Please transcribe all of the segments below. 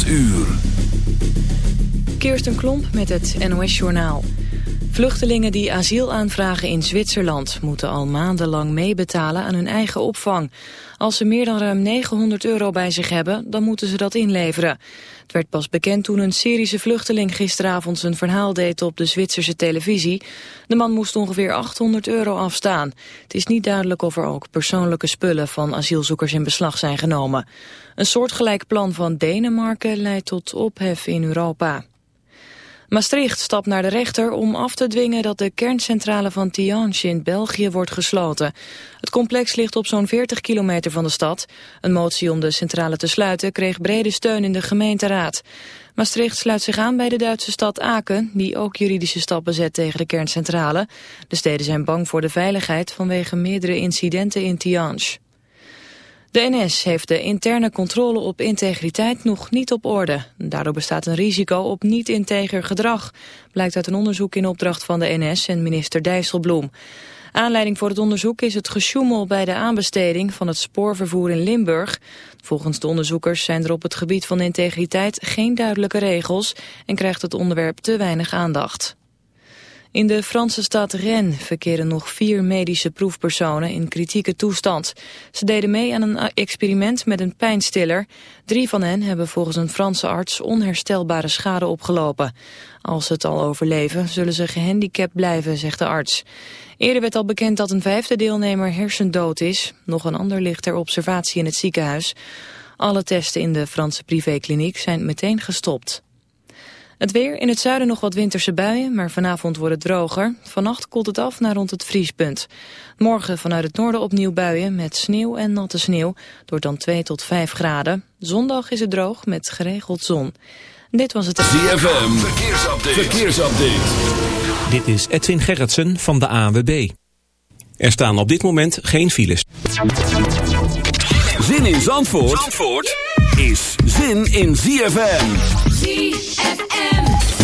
8 uur. Kirsten Klomp met het NOS-journaal. Vluchtelingen die asiel aanvragen in Zwitserland... moeten al maandenlang meebetalen aan hun eigen opvang. Als ze meer dan ruim 900 euro bij zich hebben, dan moeten ze dat inleveren. Het werd pas bekend toen een Syrische vluchteling gisteravond zijn verhaal deed op de Zwitserse televisie. De man moest ongeveer 800 euro afstaan. Het is niet duidelijk of er ook persoonlijke spullen van asielzoekers in beslag zijn genomen. Een soortgelijk plan van Denemarken leidt tot ophef in Europa. Maastricht stapt naar de rechter om af te dwingen dat de kerncentrale van Tihange in België wordt gesloten. Het complex ligt op zo'n 40 kilometer van de stad. Een motie om de centrale te sluiten kreeg brede steun in de gemeenteraad. Maastricht sluit zich aan bij de Duitse stad Aken, die ook juridische stappen zet tegen de kerncentrale. De steden zijn bang voor de veiligheid vanwege meerdere incidenten in Tihange. De NS heeft de interne controle op integriteit nog niet op orde. Daardoor bestaat een risico op niet-integer gedrag, blijkt uit een onderzoek in opdracht van de NS en minister Dijsselbloem. Aanleiding voor het onderzoek is het gesjoemel bij de aanbesteding van het spoorvervoer in Limburg. Volgens de onderzoekers zijn er op het gebied van integriteit geen duidelijke regels en krijgt het onderwerp te weinig aandacht. In de Franse stad Rennes verkeren nog vier medische proefpersonen in kritieke toestand. Ze deden mee aan een experiment met een pijnstiller. Drie van hen hebben volgens een Franse arts onherstelbare schade opgelopen. Als ze het al overleven, zullen ze gehandicapt blijven, zegt de arts. Eerder werd al bekend dat een vijfde deelnemer hersendood is. Nog een ander ligt ter observatie in het ziekenhuis. Alle testen in de Franse privékliniek zijn meteen gestopt. Het weer, in het zuiden nog wat winterse buien, maar vanavond wordt het droger. Vannacht koelt het af naar rond het vriespunt. Morgen vanuit het noorden opnieuw buien met sneeuw en natte sneeuw, door dan 2 tot 5 graden. Zondag is het droog met geregeld zon. Dit was het... ZFM, verkeersupdate. verkeersupdate. Dit is Edwin Gerritsen van de ANWB. Er staan op dit moment geen files. Zin in Zandvoort, Zandvoort? is zin in ZFM. ZFM.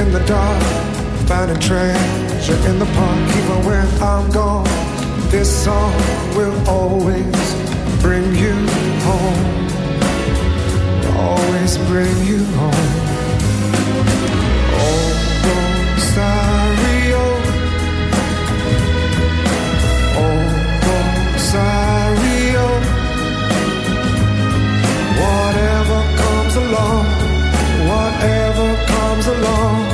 In the dark, finding treasure in the park, even when I'm gone. This song will always bring you home. Will always bring you home. along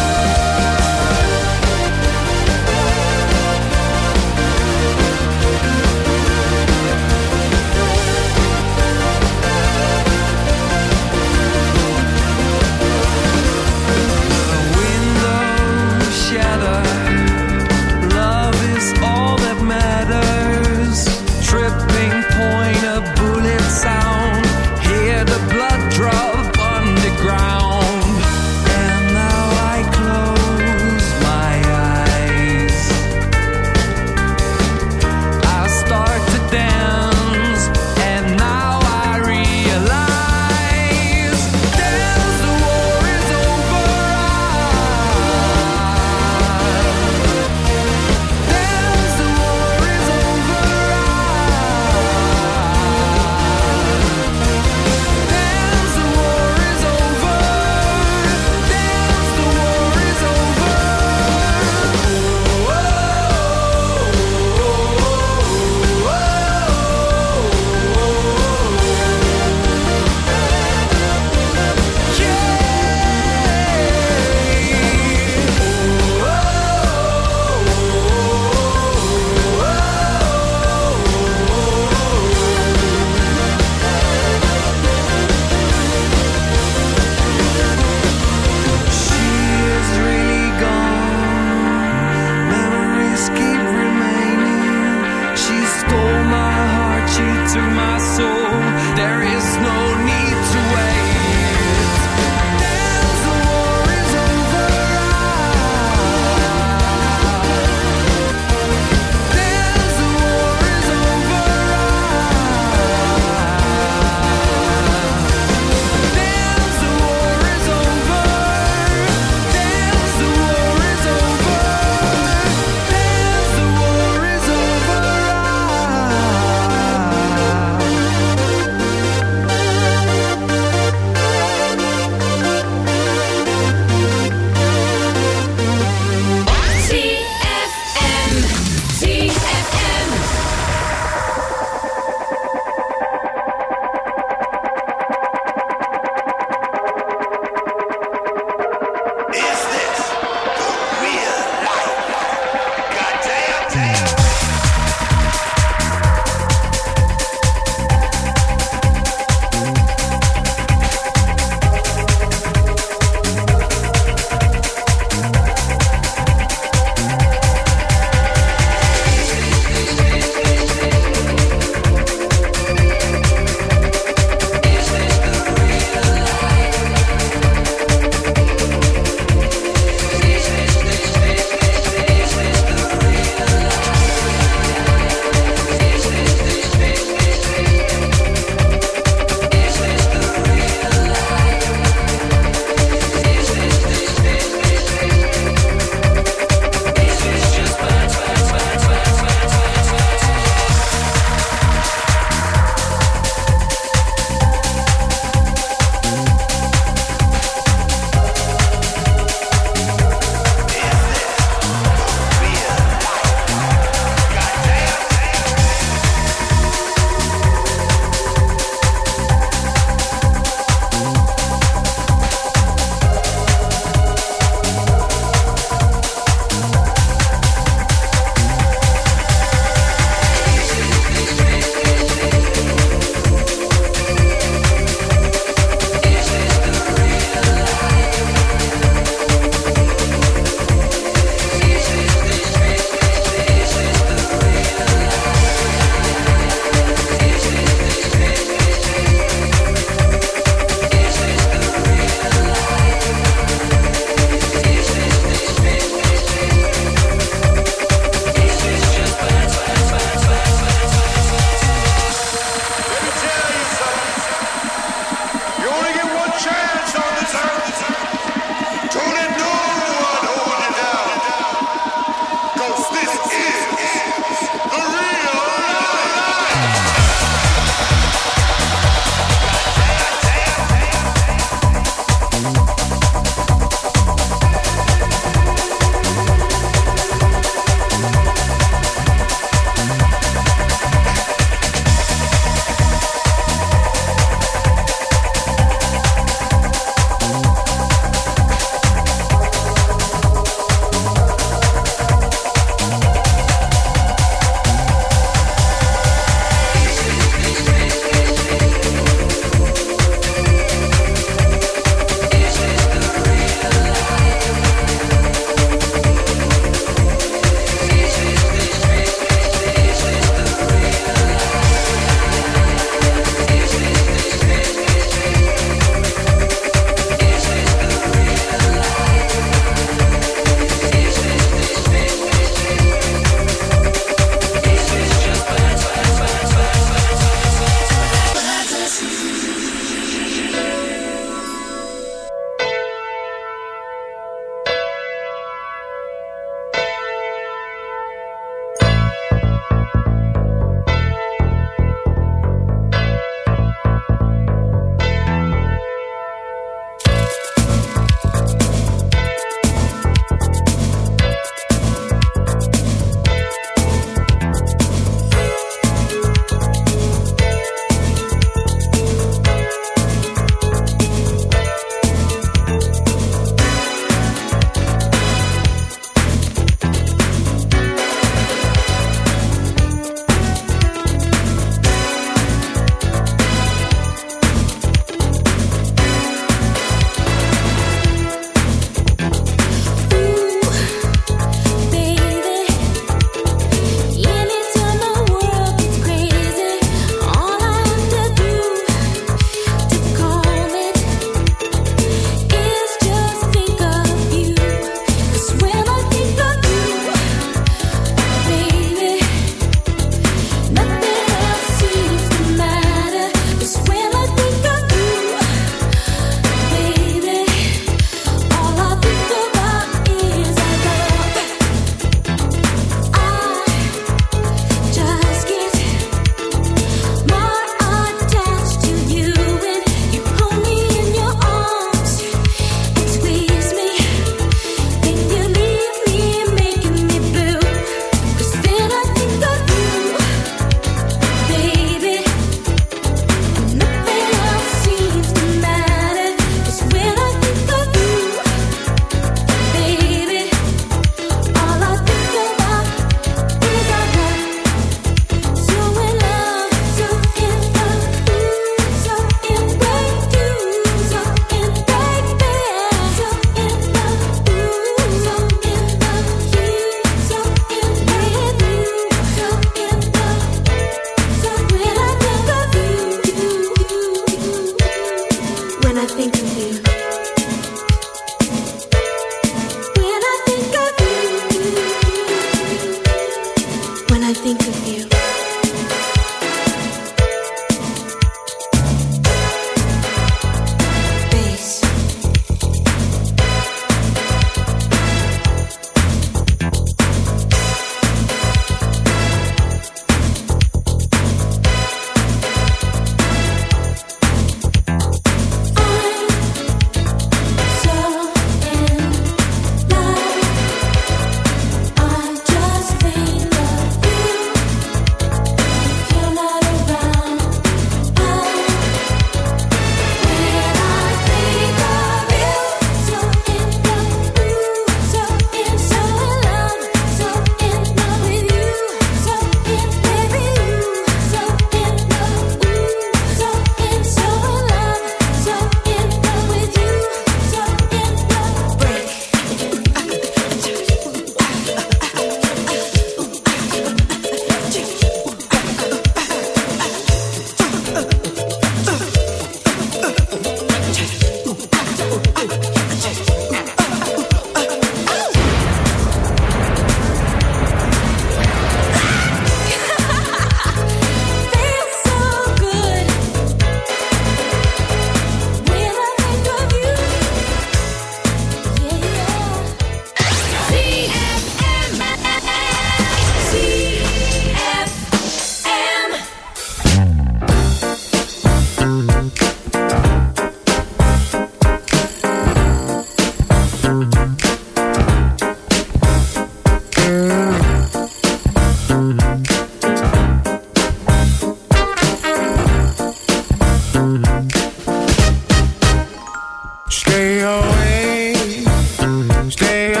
stay up.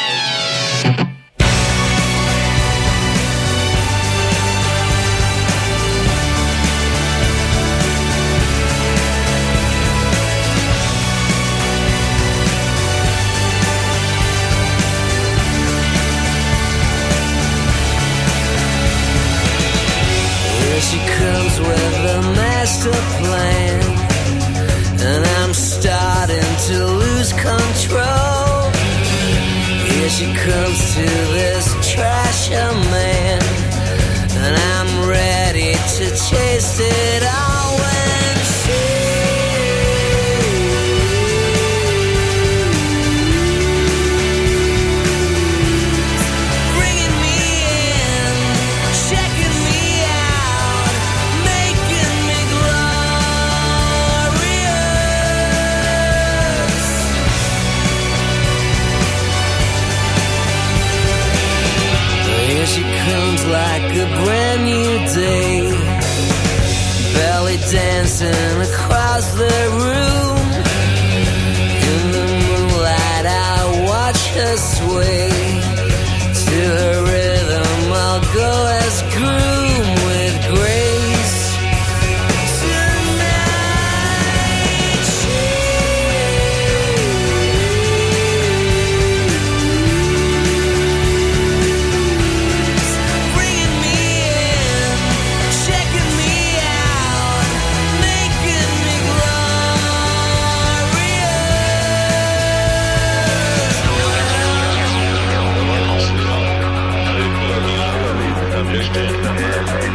Yes,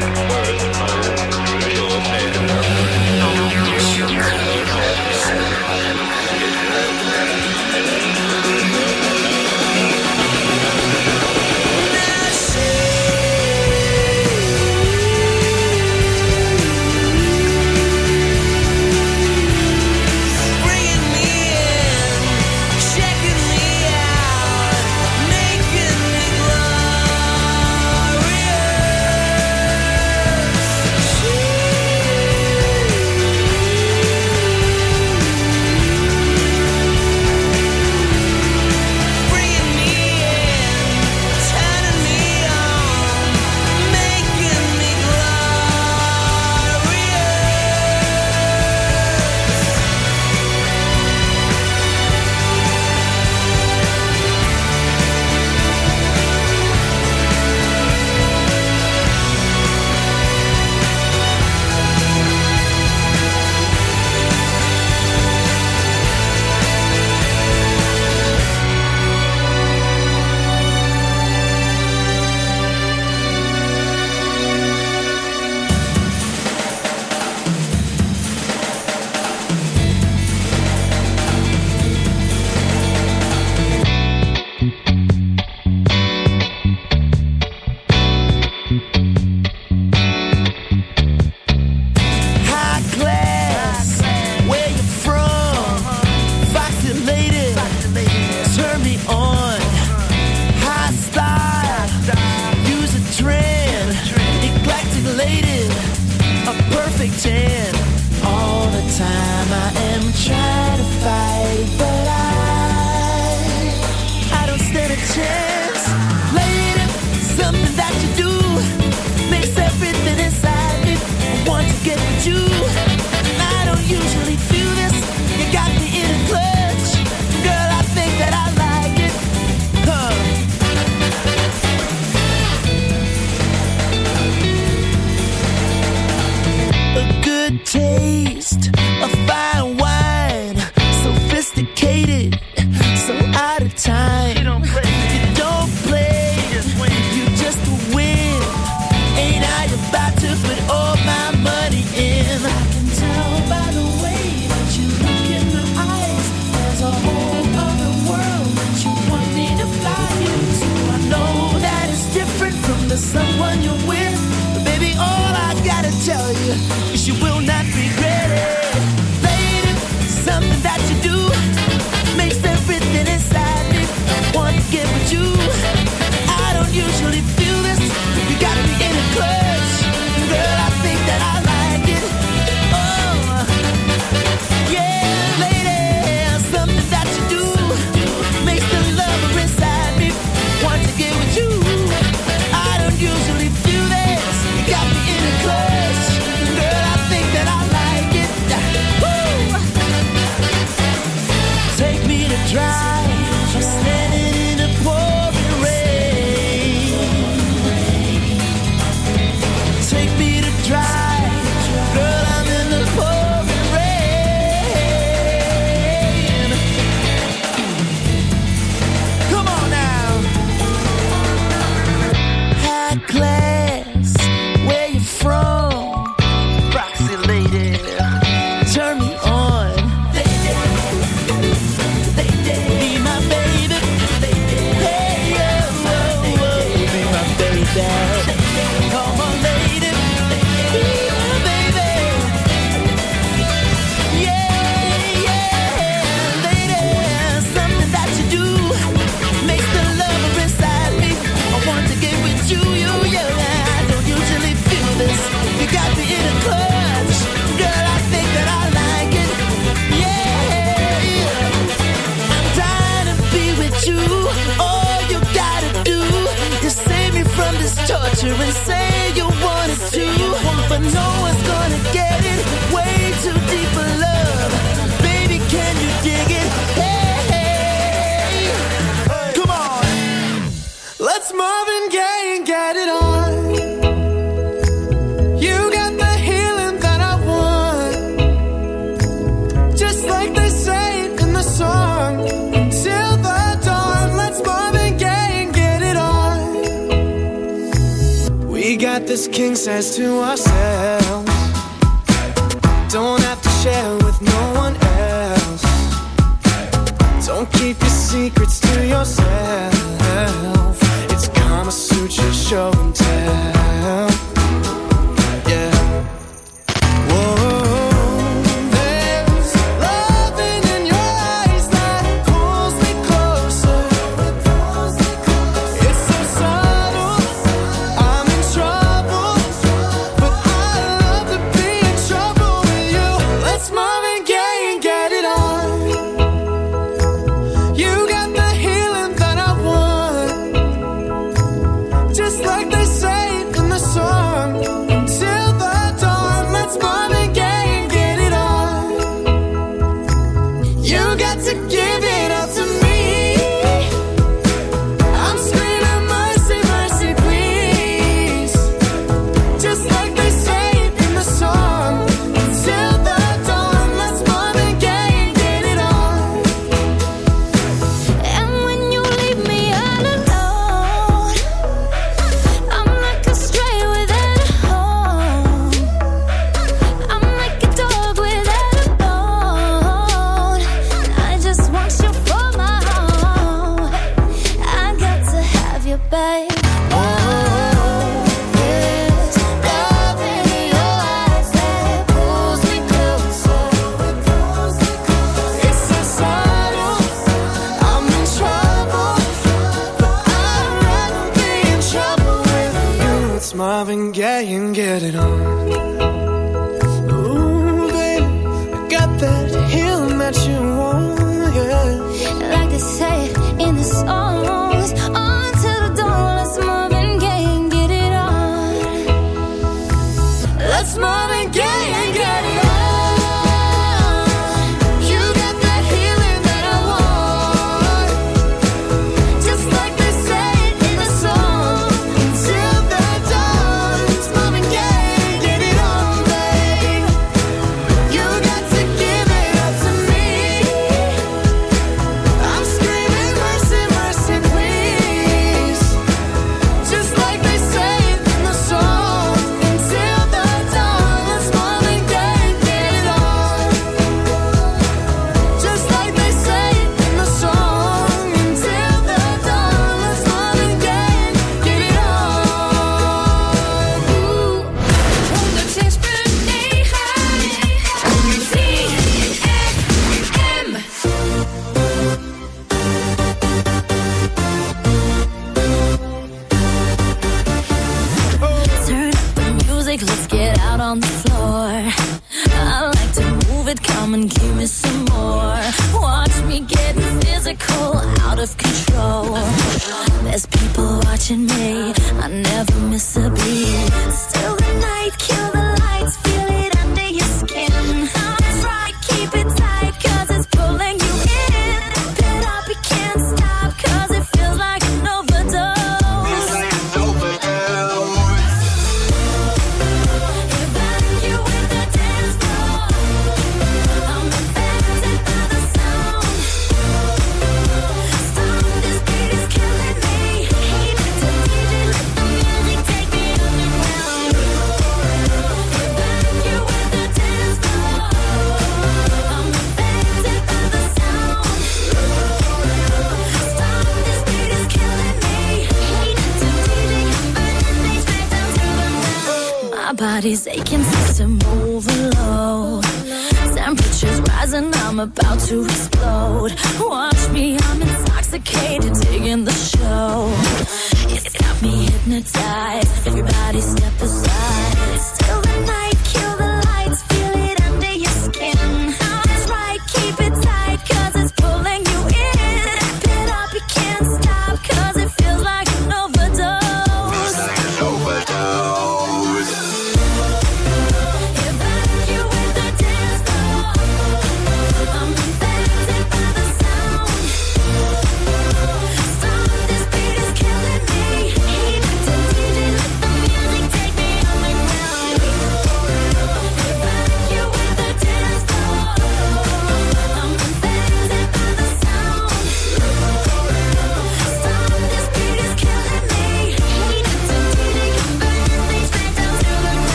this king says to ourselves.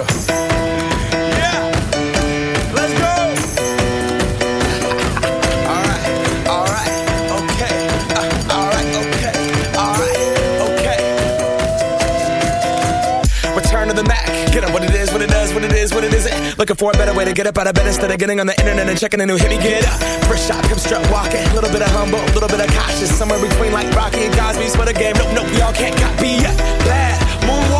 America. Yeah. Let's go. all right. All right. Okay. Uh, all right. Okay. All right. Okay. Return to the Mac. Get up what it is, what it does, what it is, what it isn't. Looking for a better way to get up out of bed instead of getting on the internet and checking a new hit. Me get up. First shot, hip strut walking. A little bit of humble, a little bit of cautious. Somewhere between like Rocky and Cosby's for the game. Nope, nope, y'all can't copy. yet. Bad. Moonwalk